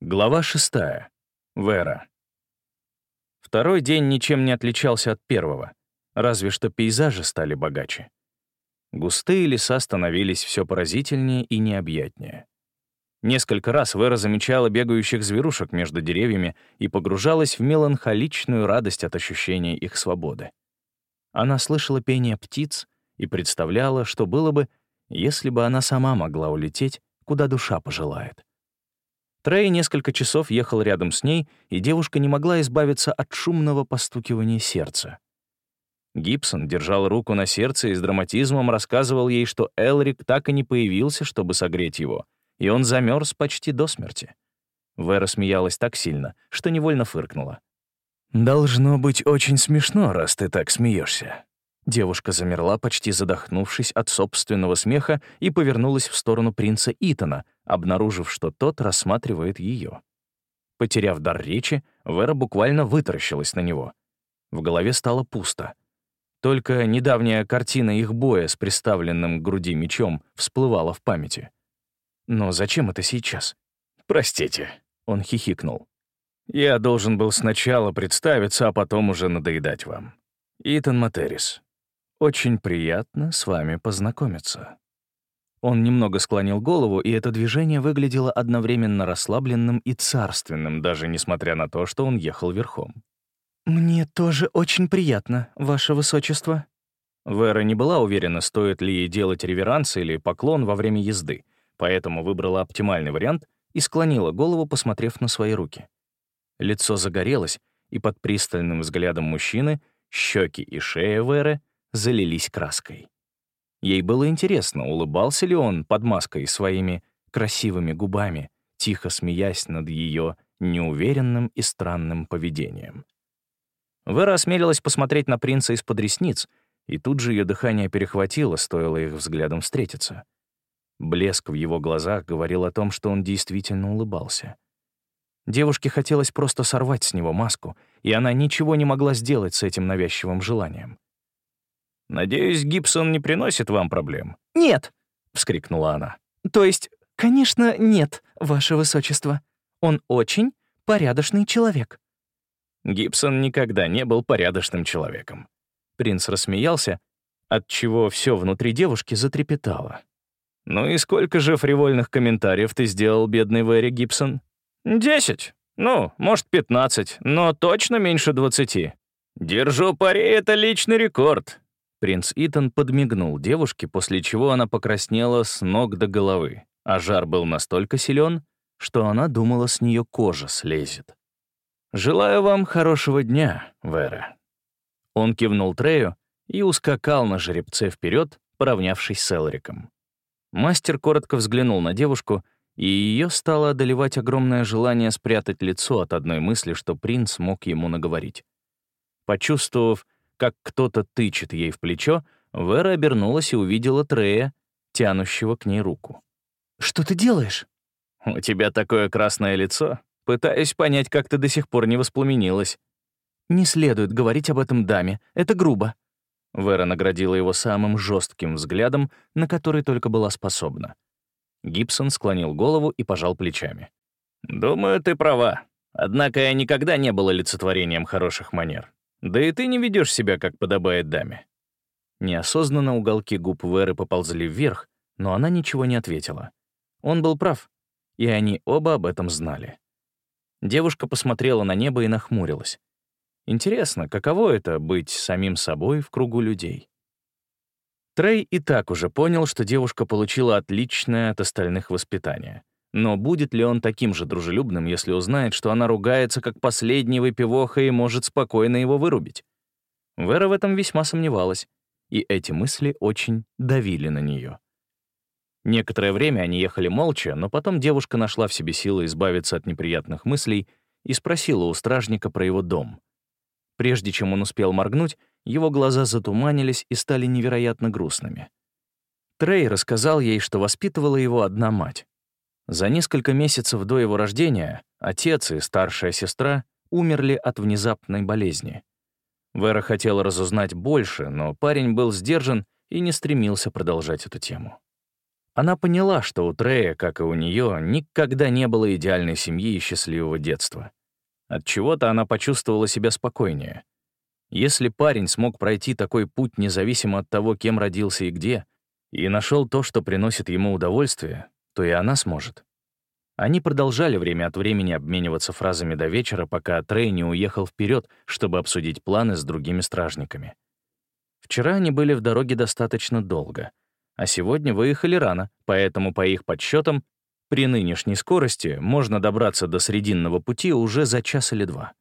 Глава шестая. Вера. Второй день ничем не отличался от первого, разве что пейзажи стали богаче. Густые леса становились все поразительнее и необъятнее. Несколько раз Вера замечала бегающих зверушек между деревьями и погружалась в меланхоличную радость от ощущения их свободы. Она слышала пение птиц и представляла, что было бы, если бы она сама могла улететь, куда душа пожелает. Трей несколько часов ехал рядом с ней, и девушка не могла избавиться от шумного постукивания сердца. Гибсон держал руку на сердце и с драматизмом рассказывал ей, что Элрик так и не появился, чтобы согреть его, и он замерз почти до смерти. Вера смеялась так сильно, что невольно фыркнула. «Должно быть очень смешно, раз ты так смеешься. Девушка замерла, почти задохнувшись от собственного смеха, и повернулась в сторону принца Итана, обнаружив, что тот рассматривает ее. Потеряв дар речи, Вера буквально вытаращилась на него. В голове стало пусто. Только недавняя картина их боя с приставленным к груди мечом всплывала в памяти. Но зачем это сейчас? «Простите», — он хихикнул. «Я должен был сначала представиться, а потом уже надоедать вам. Итан Материс, «Очень приятно с вами познакомиться». Он немного склонил голову, и это движение выглядело одновременно расслабленным и царственным, даже несмотря на то, что он ехал верхом. «Мне тоже очень приятно, ваше высочество». Вера не была уверена, стоит ли ей делать реверанс или поклон во время езды, поэтому выбрала оптимальный вариант и склонила голову, посмотрев на свои руки. Лицо загорелось, и под пристальным взглядом мужчины щеки и шея Веры залились краской. Ей было интересно, улыбался ли он под маской своими красивыми губами, тихо смеясь над ее неуверенным и странным поведением. Вера осмелилась посмотреть на принца из-под ресниц, и тут же ее дыхание перехватило, стоило их взглядом встретиться. Блеск в его глазах говорил о том, что он действительно улыбался. Девушке хотелось просто сорвать с него маску, и она ничего не могла сделать с этим навязчивым желанием. «Надеюсь, Гибсон не приносит вам проблем?» «Нет!» — вскрикнула она. «То есть, конечно, нет, ваше высочество. Он очень порядочный человек». Гибсон никогда не был порядочным человеком. Принц рассмеялся, отчего все внутри девушки затрепетало. «Ну и сколько же фривольных комментариев ты сделал, бедный Вэри Гибсон?» «Десять. Ну, может, пятнадцать, но точно меньше двадцати. Держу пари, это личный рекорд. Принц Итан подмигнул девушке, после чего она покраснела с ног до головы, а жар был настолько силен, что она думала, с нее кожа слезет. «Желаю вам хорошего дня, Вера». Он кивнул Трею и ускакал на жеребце вперед, поравнявшись с Элриком. Мастер коротко взглянул на девушку, и ее стало одолевать огромное желание спрятать лицо от одной мысли, что принц мог ему наговорить. Почувствовав, как кто-то тычет ей в плечо, Вера обернулась и увидела Трея, тянущего к ней руку. «Что ты делаешь?» «У тебя такое красное лицо. Пытаюсь понять, как ты до сих пор не воспламенилась». «Не следует говорить об этом даме. Это грубо». Вера наградила его самым жестким взглядом, на который только была способна. Гибсон склонил голову и пожал плечами. «Думаю, ты права. Однако я никогда не был олицетворением хороших манер. Да и ты не ведешь себя, как подобает даме». Неосознанно уголки губ Веры поползли вверх, но она ничего не ответила. Он был прав, и они оба об этом знали. Девушка посмотрела на небо и нахмурилась. Интересно, каково это — быть самим собой в кругу людей? Трей и так уже понял, что девушка получила отличное от остальных воспитание. Но будет ли он таким же дружелюбным, если узнает, что она ругается как последний выпивоха и может спокойно его вырубить? Вера в этом весьма сомневалась, и эти мысли очень давили на нее. Некоторое время они ехали молча, но потом девушка нашла в себе силы избавиться от неприятных мыслей и спросила у стражника про его дом. Прежде чем он успел моргнуть, его глаза затуманились и стали невероятно грустными. Трей рассказал ей, что воспитывала его одна мать. За несколько месяцев до его рождения отец и старшая сестра умерли от внезапной болезни. Вера хотела разузнать больше, но парень был сдержан и не стремился продолжать эту тему. Она поняла, что у Трея, как и у нее, никогда не было идеальной семьи и счастливого детства. От чего-то она почувствовала себя спокойнее. Если парень смог пройти такой путь независимо от того, кем родился и где, и нашел то, что приносит ему удовольствие, то и она сможет. Они продолжали время от времени обмениваться фразами до вечера, пока Трей не уехал вперед, чтобы обсудить планы с другими стражниками. Вчера они были в дороге достаточно долго, а сегодня выехали рано, поэтому, по их подсчетам, при нынешней скорости можно добраться до срединного пути уже за час или два.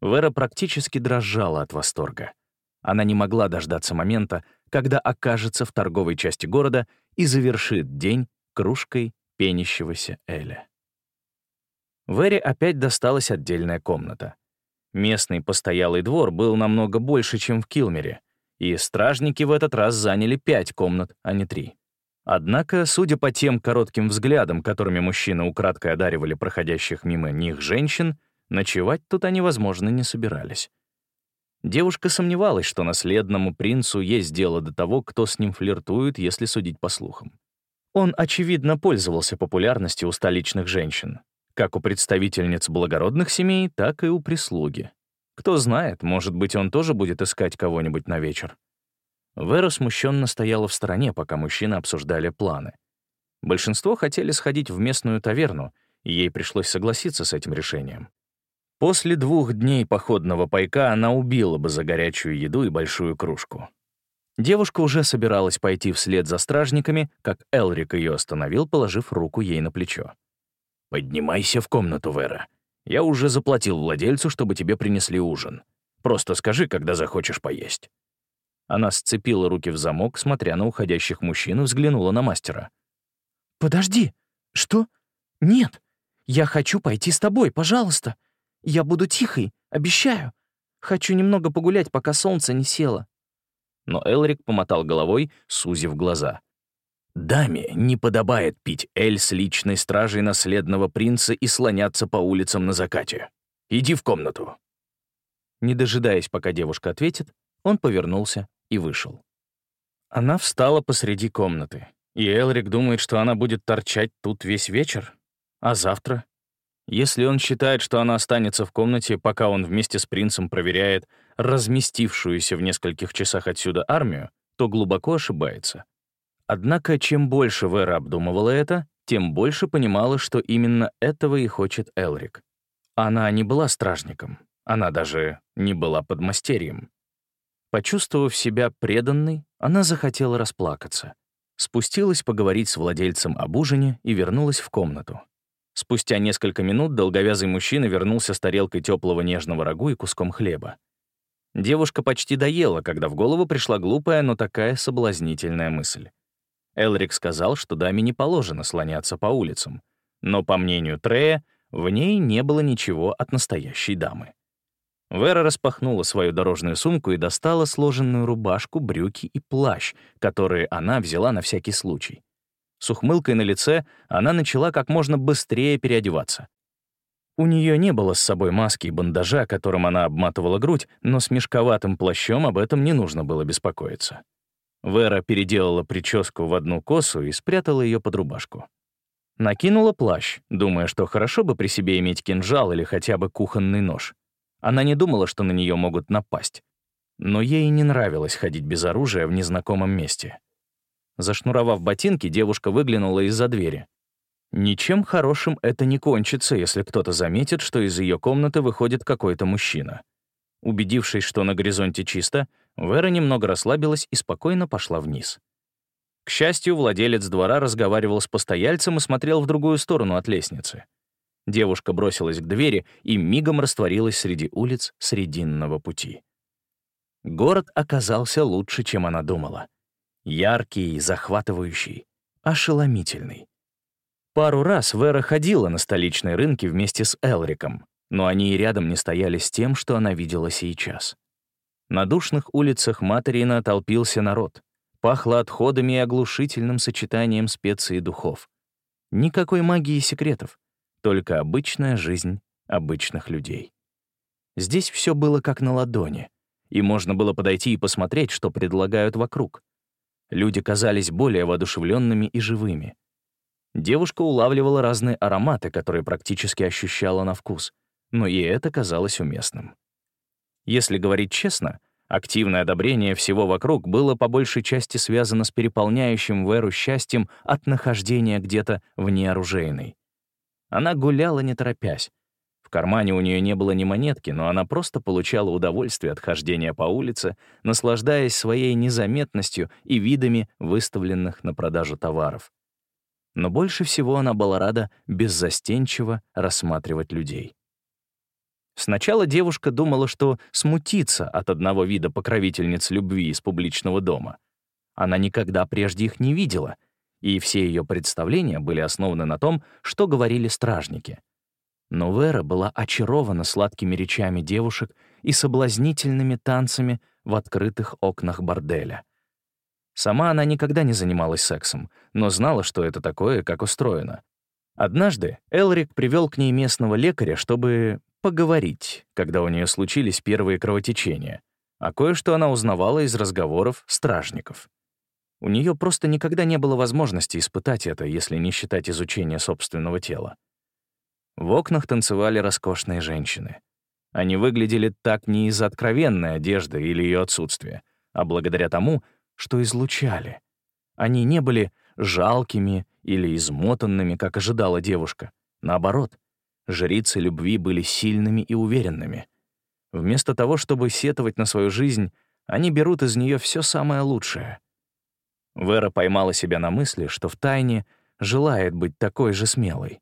Вера практически дрожала от восторга. Она не могла дождаться момента, когда окажется в торговой части города и завершит день кружкой пенящегося Эля. Вере опять досталась отдельная комната. Местный постоялый двор был намного больше, чем в Килмере, и стражники в этот раз заняли пять комнат, а не три. Однако, судя по тем коротким взглядам, которыми мужчины украдкой одаривали проходящих мимо них женщин, ночевать тут они, возможно, не собирались. Девушка сомневалась, что наследному принцу есть дело до того, кто с ним флиртует, если судить по слухам. Он, очевидно, пользовался популярностью у столичных женщин, как у представительниц благородных семей, так и у прислуги. Кто знает, может быть, он тоже будет искать кого-нибудь на вечер. Вера смущенно стояла в стороне, пока мужчины обсуждали планы. Большинство хотели сходить в местную таверну, и ей пришлось согласиться с этим решением. После двух дней походного пайка она убила бы за горячую еду и большую кружку. Девушка уже собиралась пойти вслед за стражниками, как Элрик ее остановил, положив руку ей на плечо. «Поднимайся в комнату, Вера. Я уже заплатил владельцу, чтобы тебе принесли ужин. Просто скажи, когда захочешь поесть». Она сцепила руки в замок, смотря на уходящих мужчин, и взглянула на мастера. «Подожди! Что? Нет! Я хочу пойти с тобой, пожалуйста! Я буду тихой, обещаю! Хочу немного погулять, пока солнце не село!» Но Элрик помотал головой, сузив глаза. «Даме не подобает пить эль с личной стражей наследного принца и слоняться по улицам на закате. Иди в комнату!» Не дожидаясь, пока девушка ответит, он повернулся и вышел. Она встала посреди комнаты, и Элрик думает, что она будет торчать тут весь вечер. А завтра? Если он считает, что она останется в комнате, пока он вместе с принцем проверяет разместившуюся в нескольких часах отсюда армию, то глубоко ошибается. Однако, чем больше Вера обдумывала это, тем больше понимала, что именно этого и хочет Элрик. Она не была стражником, она даже не была подмастерьем. Почувствовав себя преданной, она захотела расплакаться. Спустилась поговорить с владельцем об ужине и вернулась в комнату. Спустя несколько минут долговязый мужчина вернулся с тарелкой теплого нежного рагу и куском хлеба. Девушка почти доела, когда в голову пришла глупая, но такая соблазнительная мысль. Элрик сказал, что даме не положено слоняться по улицам, но, по мнению Трея, в ней не было ничего от настоящей дамы. Вера распахнула свою дорожную сумку и достала сложенную рубашку, брюки и плащ, которые она взяла на всякий случай. С ухмылкой на лице она начала как можно быстрее переодеваться. У нее не было с собой маски и бандажа, которым она обматывала грудь, но с мешковатым плащом об этом не нужно было беспокоиться. Вера переделала прическу в одну косу и спрятала ее под рубашку. Накинула плащ, думая, что хорошо бы при себе иметь кинжал или хотя бы кухонный нож. Она не думала, что на нее могут напасть. Но ей не нравилось ходить без оружия в незнакомом месте. Зашнуровав ботинки, девушка выглянула из-за двери. Ничем хорошим это не кончится, если кто-то заметит, что из ее комнаты выходит какой-то мужчина. Убедившись, что на горизонте чисто, Вера немного расслабилась и спокойно пошла вниз. К счастью, владелец двора разговаривал с постояльцем и смотрел в другую сторону от лестницы. Девушка бросилась к двери и мигом растворилась среди улиц Срединного пути. Город оказался лучше, чем она думала. Яркий, захватывающий, ошеломительный. Пару раз Вера ходила на столичные рынки вместе с Элриком, но они и рядом не стояли с тем, что она видела сейчас. На душных улицах Материна толпился народ. Пахло отходами и оглушительным сочетанием специй и духов. Никакой магии и секретов только обычная жизнь обычных людей. Здесь все было как на ладони, и можно было подойти и посмотреть, что предлагают вокруг. Люди казались более воодушевленными и живыми. Девушка улавливала разные ароматы, которые практически ощущала на вкус, но и это казалось уместным. Если говорить честно, активное одобрение всего вокруг было по большей части связано с переполняющим Веру счастьем от нахождения где-то вне оружейной. Она гуляла не торопясь. В кармане у нее не было ни монетки, но она просто получала удовольствие от хождения по улице, наслаждаясь своей незаметностью и видами выставленных на продажу товаров но больше всего она была рада беззастенчиво рассматривать людей. Сначала девушка думала, что смутится от одного вида покровительниц любви из публичного дома. Она никогда прежде их не видела, и все ее представления были основаны на том, что говорили стражники. Но Вера была очарована сладкими речами девушек и соблазнительными танцами в открытых окнах борделя — Сама она никогда не занималась сексом, но знала, что это такое, как устроено. Однажды Элрик привел к ней местного лекаря, чтобы поговорить, когда у нее случились первые кровотечения, а кое-что она узнавала из разговоров стражников. У нее просто никогда не было возможности испытать это, если не считать изучения собственного тела. В окнах танцевали роскошные женщины. Они выглядели так не из-за откровенной одежды или ее отсутствия, а благодаря тому, что излучали. Они не были жалкими или измотанными, как ожидала девушка. Наоборот, жрицы любви были сильными и уверенными. Вместо того, чтобы сетовать на свою жизнь, они берут из нее все самое лучшее. Вера поймала себя на мысли, что втайне желает быть такой же смелой.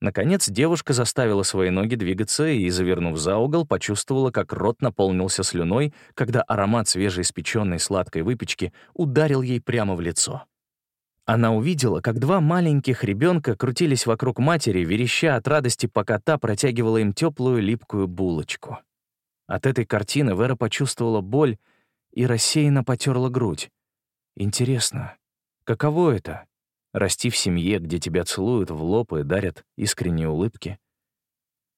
Наконец девушка заставила свои ноги двигаться и, завернув за угол, почувствовала, как рот наполнился слюной, когда аромат свежеиспеченной сладкой выпечки ударил ей прямо в лицо. Она увидела, как два маленьких ребенка крутились вокруг матери, вереща от радости, пока та протягивала им теплую липкую булочку. От этой картины Вера почувствовала боль и рассеянно потерла грудь. Интересно, каково это расти в семье, где тебя целуют в лоб и дарят искренние улыбки.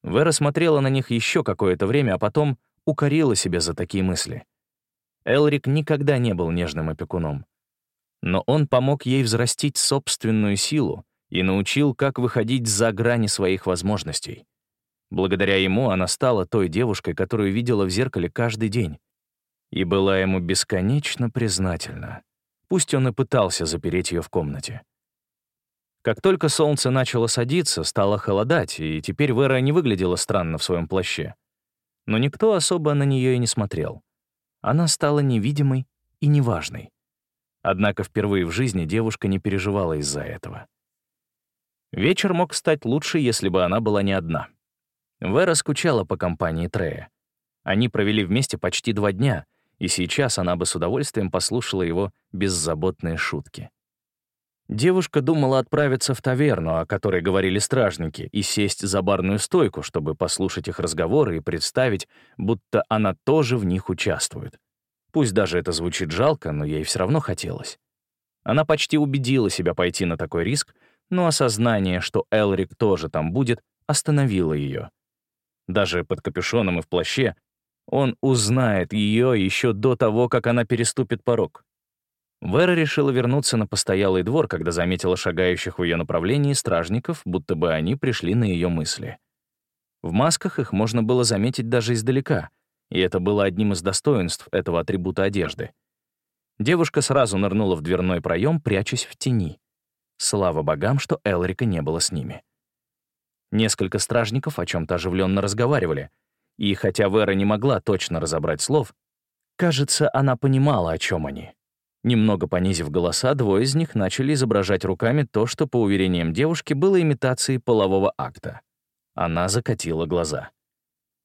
Вера смотрела на них еще какое-то время, а потом укорила себя за такие мысли. Элрик никогда не был нежным опекуном. Но он помог ей взрастить собственную силу и научил, как выходить за грани своих возможностей. Благодаря ему она стала той девушкой, которую видела в зеркале каждый день, и была ему бесконечно признательна. Пусть он и пытался запереть ее в комнате. Как только солнце начало садиться, стало холодать, и теперь Вера не выглядела странно в своем плаще. Но никто особо на нее и не смотрел. Она стала невидимой и неважной. Однако впервые в жизни девушка не переживала из-за этого. Вечер мог стать лучше, если бы она была не одна. Вера скучала по компании Трея. Они провели вместе почти два дня, и сейчас она бы с удовольствием послушала его беззаботные шутки. Девушка думала отправиться в таверну, о которой говорили стражники, и сесть за барную стойку, чтобы послушать их разговоры и представить, будто она тоже в них участвует. Пусть даже это звучит жалко, но ей все равно хотелось. Она почти убедила себя пойти на такой риск, но осознание, что Элрик тоже там будет, остановило ее. Даже под капюшоном и в плаще он узнает ее еще до того, как она переступит порог. Вера решила вернуться на постоялый двор, когда заметила шагающих в ее направлении стражников, будто бы они пришли на ее мысли. В масках их можно было заметить даже издалека, и это было одним из достоинств этого атрибута одежды. Девушка сразу нырнула в дверной проем, прячась в тени. Слава богам, что Элрика не было с ними. Несколько стражников о чем то оживленно разговаривали, и хотя Вера не могла точно разобрать слов, кажется, она понимала, о чем они. Немного понизив голоса, двое из них начали изображать руками то, что, по уверениям девушки, было имитацией полового акта. Она закатила глаза.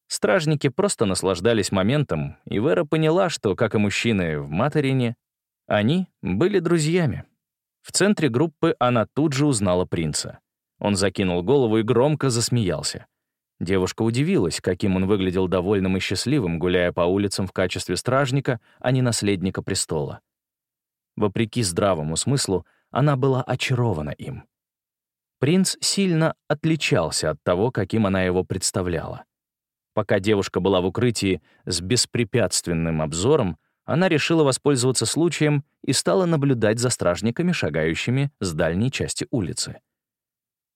Стражники просто наслаждались моментом, и Вера поняла, что, как и мужчины в Материне, они были друзьями. В центре группы она тут же узнала принца. Он закинул голову и громко засмеялся. Девушка удивилась, каким он выглядел довольным и счастливым, гуляя по улицам в качестве стражника, а не наследника престола. Вопреки здравому смыслу, она была очарована им. Принц сильно отличался от того, каким она его представляла. Пока девушка была в укрытии с беспрепятственным обзором, она решила воспользоваться случаем и стала наблюдать за стражниками, шагающими с дальней части улицы.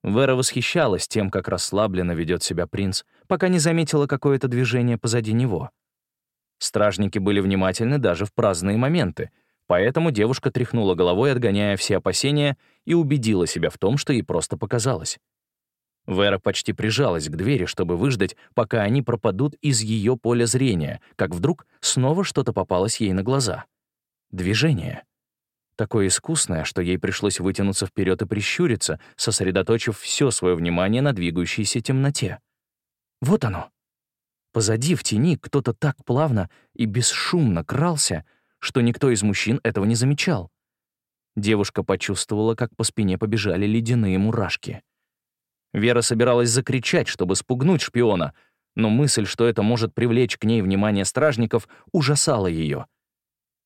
Вера восхищалась тем, как расслабленно ведет себя принц, пока не заметила какое-то движение позади него. Стражники были внимательны даже в праздные моменты, поэтому девушка тряхнула головой, отгоняя все опасения, и убедила себя в том, что ей просто показалось. Вера почти прижалась к двери, чтобы выждать, пока они пропадут из ее поля зрения, как вдруг снова что-то попалось ей на глаза. Движение. Такое искусное, что ей пришлось вытянуться вперед и прищуриться, сосредоточив все свое внимание на двигающейся темноте. Вот оно. Позади, в тени, кто-то так плавно и бесшумно крался, что никто из мужчин этого не замечал. Девушка почувствовала, как по спине побежали ледяные мурашки. Вера собиралась закричать, чтобы спугнуть шпиона, но мысль, что это может привлечь к ней внимание стражников, ужасала ее.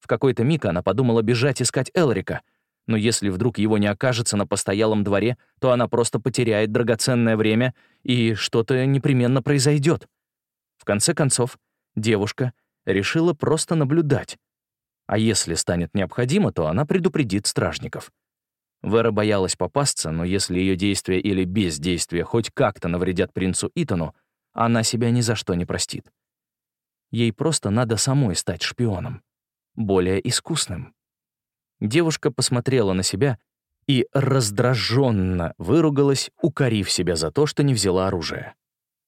В какой-то миг она подумала бежать искать Элрика, но если вдруг его не окажется на постоялом дворе, то она просто потеряет драгоценное время, и что-то непременно произойдет. В конце концов, девушка решила просто наблюдать. А если станет необходимо, то она предупредит стражников. Вера боялась попасться, но если ее действия или бездействие хоть как-то навредят принцу Итану, она себя ни за что не простит. Ей просто надо самой стать шпионом. Более искусным. Девушка посмотрела на себя и раздраженно выругалась, укорив себя за то, что не взяла оружие.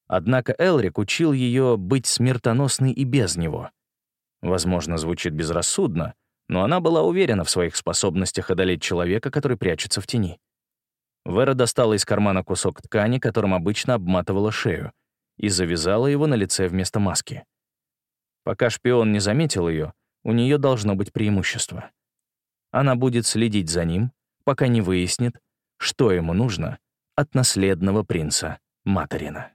Однако Элрик учил ее быть смертоносной и без него. Возможно, звучит безрассудно, но она была уверена в своих способностях одолеть человека, который прячется в тени. Вера достала из кармана кусок ткани, которым обычно обматывала шею, и завязала его на лице вместо маски. Пока шпион не заметил ее, у нее должно быть преимущество. Она будет следить за ним, пока не выяснит, что ему нужно от наследного принца Материна.